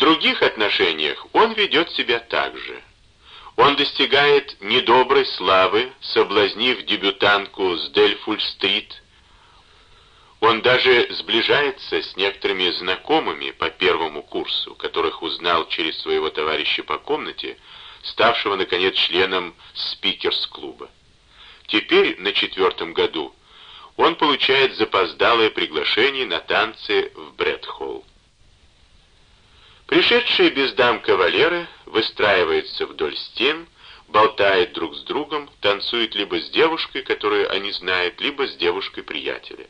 других отношениях он ведет себя так же. Он достигает недоброй славы, соблазнив дебютантку с Дельфуль-стрит. Он даже сближается с некоторыми знакомыми по первому курсу, которых узнал через своего товарища по комнате, ставшего, наконец, членом спикерс-клуба. Теперь, на четвертом году, он получает запоздалое приглашение на танцы в Брэдхолл. Пришедшие без дам кавалеры выстраиваются вдоль стен, болтают друг с другом, танцуют либо с девушкой, которую они знают, либо с девушкой приятеля.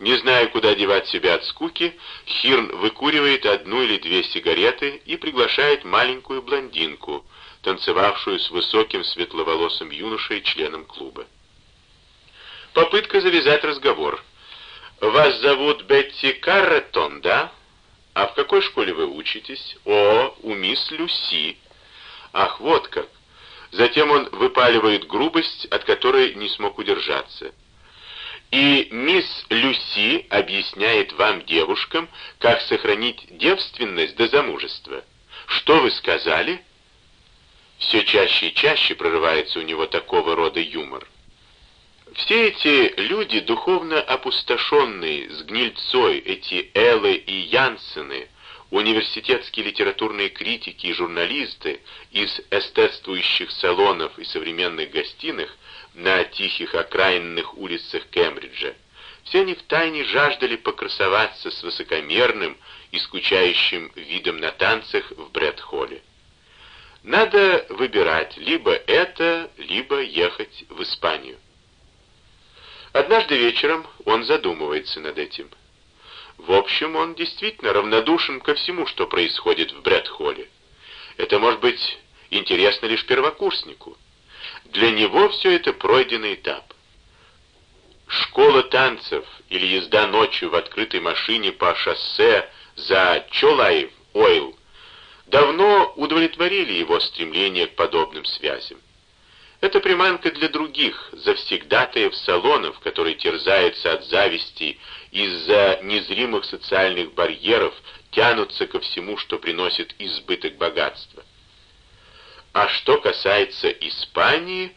Не зная, куда девать себя от скуки, Хирн выкуривает одну или две сигареты и приглашает маленькую блондинку, танцевавшую с высоким светловолосым юношей, членом клуба. Попытка завязать разговор. «Вас зовут Бетти Карретон, да?» «А в какой школе вы учитесь?» «О, у мисс Люси». «Ах, вот как!» Затем он выпаливает грубость, от которой не смог удержаться. И мисс Люси объясняет вам, девушкам, как сохранить девственность до замужества. Что вы сказали? Все чаще и чаще прорывается у него такого рода юмор. Все эти люди, духовно опустошенные, с гнильцой, эти Эллы и Янсены, университетские литературные критики и журналисты из эстетствующих салонов и современных гостиных на тихих окраинных улицах Кембриджа, все они втайне жаждали покрасоваться с высокомерным и скучающим видом на танцах в Брэд-холле. Надо выбирать либо это, либо ехать в Испанию. Однажды вечером он задумывается над этим. В общем, он действительно равнодушен ко всему, что происходит в Брэд-холле. Это может быть интересно лишь первокурснику. Для него все это пройденный этап. Школа танцев или езда ночью в открытой машине по шоссе за Чолай Ойл давно удовлетворили его стремление к подобным связям. Это приманка для других, завсегдатаев салонов, которые терзаются от зависти из-за незримых социальных барьеров, тянутся ко всему, что приносит избыток богатства. А что касается Испании,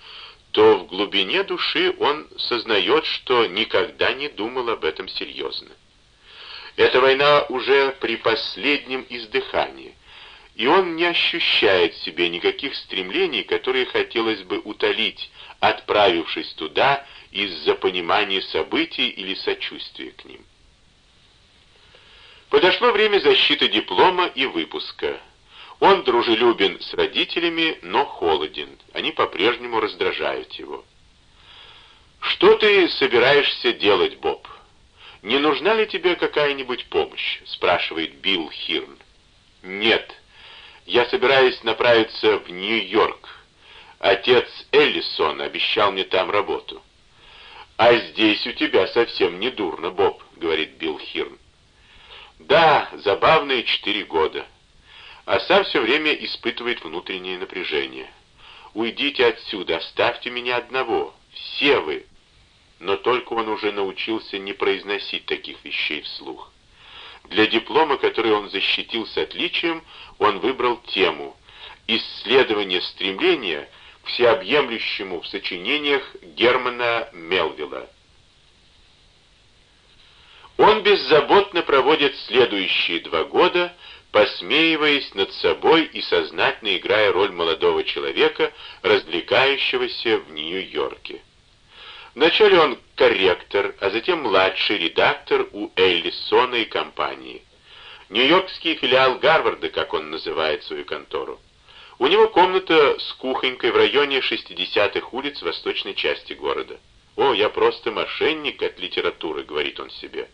то в глубине души он сознает, что никогда не думал об этом серьезно. Эта война уже при последнем издыхании и он не ощущает в себе никаких стремлений, которые хотелось бы утолить, отправившись туда из-за понимания событий или сочувствия к ним. Подошло время защиты диплома и выпуска. Он дружелюбен с родителями, но холоден. Они по-прежнему раздражают его. «Что ты собираешься делать, Боб? Не нужна ли тебе какая-нибудь помощь?» — спрашивает Билл Хирн. «Нет», я собираюсь направиться в Нью-Йорк. Отец Эллисон обещал мне там работу. «А здесь у тебя совсем не дурно, Боб», — говорит Билл Хирн. «Да, забавные четыре года». А сам все время испытывает внутреннее напряжение. «Уйдите отсюда, оставьте меня одного, все вы». Но только он уже научился не произносить таких вещей вслух. Для диплома, который он защитил с отличием, он выбрал тему «Исследование стремления к всеобъемлющему в сочинениях Германа Мелвилла». Он беззаботно проводит следующие два года, посмеиваясь над собой и сознательно играя роль молодого человека, развлекающегося в Нью-Йорке. Вначале он корректор, а затем младший редактор у Эллисона и компании. Нью-Йоркский филиал Гарварда, как он называет свою контору. У него комната с кухонькой в районе 60-х улиц восточной части города. «О, я просто мошенник от литературы», — говорит он себе.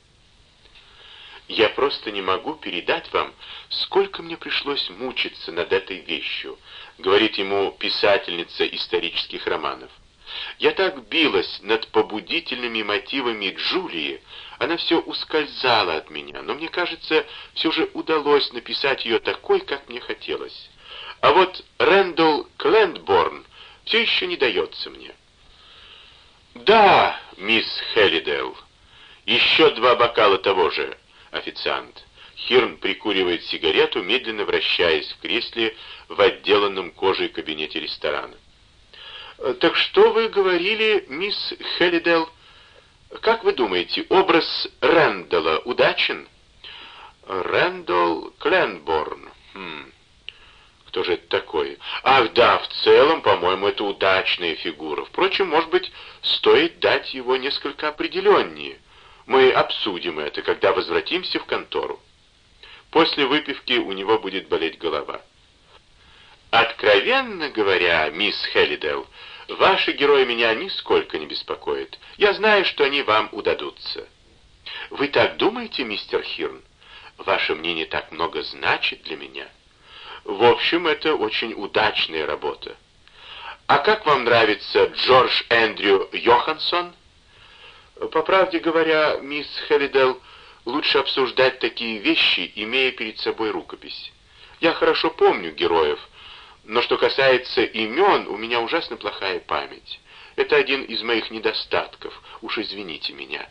«Я просто не могу передать вам, сколько мне пришлось мучиться над этой вещью», — говорит ему писательница исторических романов. Я так билась над побудительными мотивами Джулии, она все ускользала от меня, но мне кажется, все же удалось написать ее такой, как мне хотелось. А вот Рэндалл Клендборн все еще не дается мне. «Да, мисс Хеллидейл, еще два бокала того же, официант». Хирн прикуривает сигарету, медленно вращаясь в кресле в отделанном кожей кабинете ресторана. «Так что вы говорили, мисс Хеллидел? Как вы думаете, образ Рэндалла удачен?» «Рэндалл Кленборн. Хм. Кто же это такой? Ах, да, в целом, по-моему, это удачная фигура. Впрочем, может быть, стоит дать его несколько определеннее. Мы обсудим это, когда возвратимся в контору. После выпивки у него будет болеть голова. Откровенно говоря, мисс Хеллидел, ваши герои меня нисколько не беспокоят. Я знаю, что они вам удадутся. Вы так думаете, мистер Хирн? Ваше мнение так много значит для меня. В общем, это очень удачная работа. А как вам нравится Джордж Эндрю Йоханссон? По правде говоря, мисс Хеллидел, лучше обсуждать такие вещи, имея перед собой рукопись. Я хорошо помню героев, но что касается имен, у меня ужасно плохая память. Это один из моих недостатков, уж извините меня.